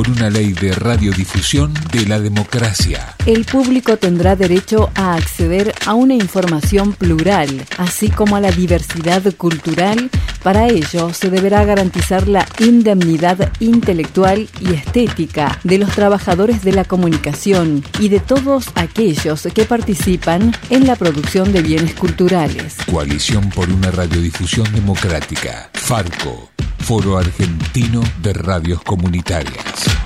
por una ley de radiodifusión de la democracia. El público tendrá derecho a acceder a una información plural, así como a la diversidad cultural. Para ello, se deberá garantizar la indemnidad intelectual y estética de los trabajadores de la comunicación y de todos aquellos que participan en la producción de bienes culturales. Coalición por una radiodifusión democrática. Farco. Foro Argentino de Radios Comunitarias.